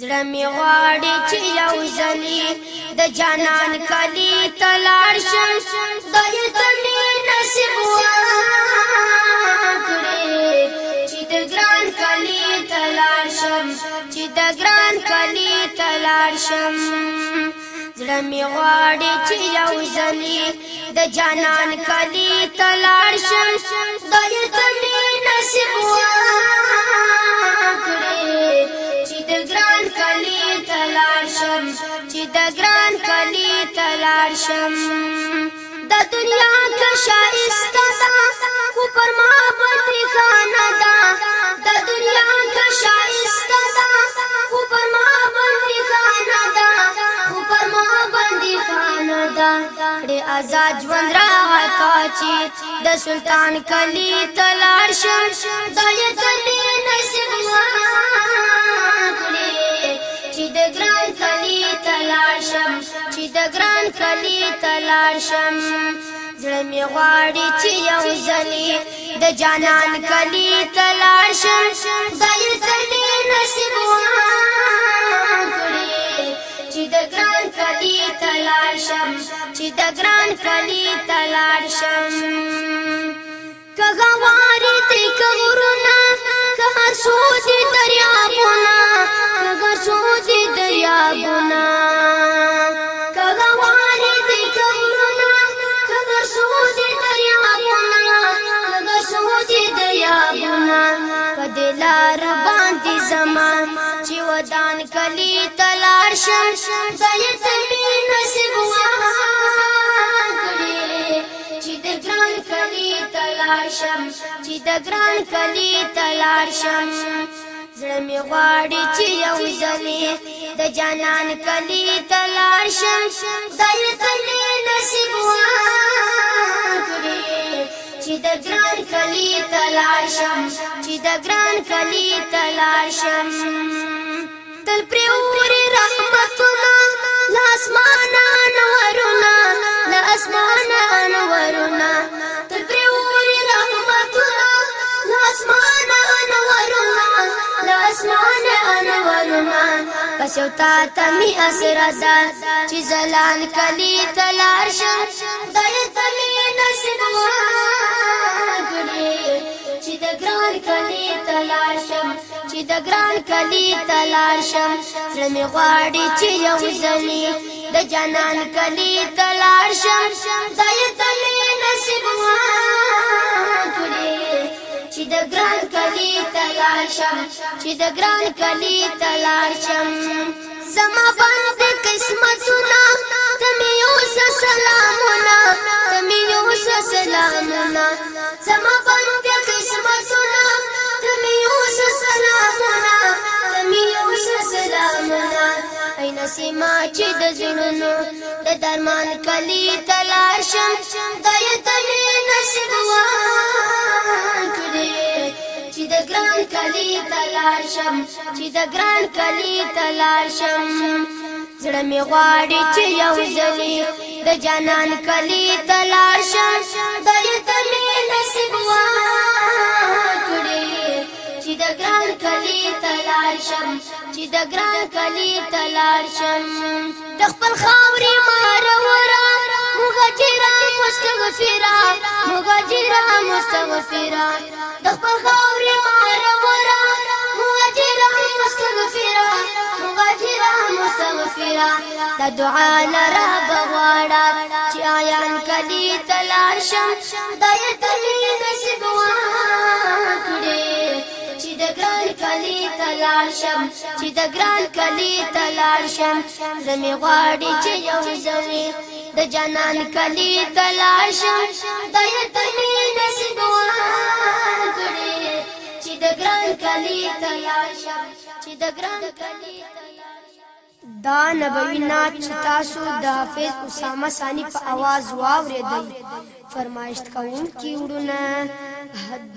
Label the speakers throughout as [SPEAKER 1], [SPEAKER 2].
[SPEAKER 1] زړه می غواړي چې یو ځلې د جانان کلی تلاړ شم د یتمې نصیب وکړي چې د ګران کلی تلاړ شم چې د ګران کلی تلاړ شم زړه می غواړي چې یو ځلې د جانان کلی تلاړ شم شم د دنیا کشایسته ده خو پر ما باندې خانه ده د دنیا کشایسته ده خو پر ما باندې خانه ده خو پر ما باندې خانه ده کړي آزاد ژوند راغی کاچی د سلطان کلی تلار شم د یې کلی نصیب ما کړي د ګران کلی تلار شم زړه می غواړي چې یو ځلې د جانان کلی تلار شم دای تر دې نصیب کړي چې د ګران کلی تلار شم چې د ګران کلی تلار شم کغوارې تې کغورونه که سوځي دریابونه که سوځي دریابونه خدای ته مې نصیب وکړي چې د ګران کلی تلار شم چې د ګران کلی تلار شم زړه مې غواړي چې یو ځلې د جانان کلی تلار شم خدای ته مې نصیب وکړي چې د ګران کلی تلار شم چې د ګران کلی تلار شم تل پرې اوري رحمتونه لاسمانه انورونه لاسمانه انورونه تر پروري رحمتونه لاسمانه انورونه لاسمانه انورونه پس یو تا ته می اسره ده چې زلان کلی ته لاړ شم خدای ته مې نصیب وکړې چې د ګران کلی ته لاړ شم چې د ګران کلی تلار شم زمي غواړي چې یو زمي د جانان کلی تلار شم دای ته مې نصیب وکړي چې د ګران کلی تلار شم چې د ګران کلی تلار شم زما باندې قسمتونه تمه یو سلامونه تمه یو سلامونه زما باندې نسیما چې د زړونو د درمان کلی تلار شم د یتمې نصیب وکړي چې د ګران کلی تلار شم چې د ګران کلی تلار شم زړه می غواړي چې یو ځلې د جانان کلی تلار د ګران کلی تلار شم د خپل خاورې مار ورا مهاجرا مستغفرا مهاجرا مستغفرا د خپل خاورې مار ورا مهاجرا مستغفرا مهاجرا مستغفرا د دعا لرا بغواړه چې آیان کلی تلار شم د یتمې نسګوان د ګران کلی ته لاړ شم چې د ګران کلی ته لاړ شم زمي غواړي چې یو زوی د جانان کلی ته لاړ شم د یتمې نصیب وان کړي چې د ګران کلی ته لاړ شم چې د ګران کلی دا نبوي نات چې تاسو د حافظ اسامه ثانی په आवाज واورېدئ فرمایشت کوونکی وروڼه حد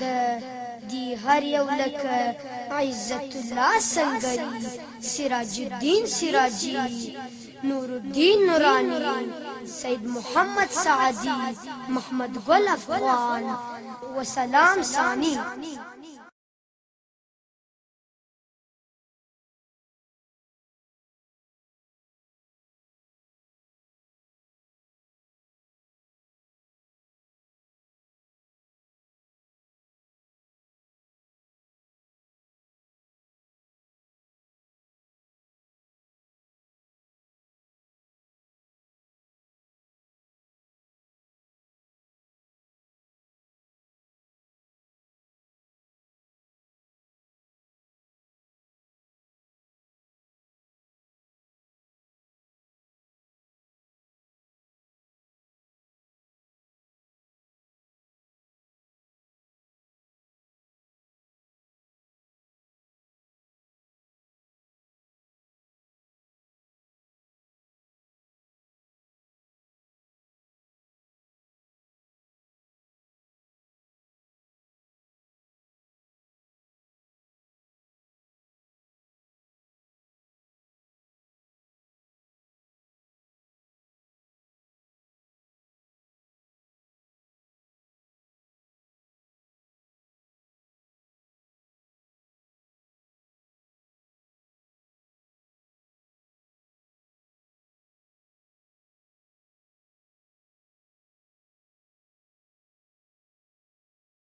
[SPEAKER 1] دی هر یو لک عزت الله سنگری سراج الدین سراجی نور الدین نورانی سید محمد سعدی محمد گل افغان وسلام ثانی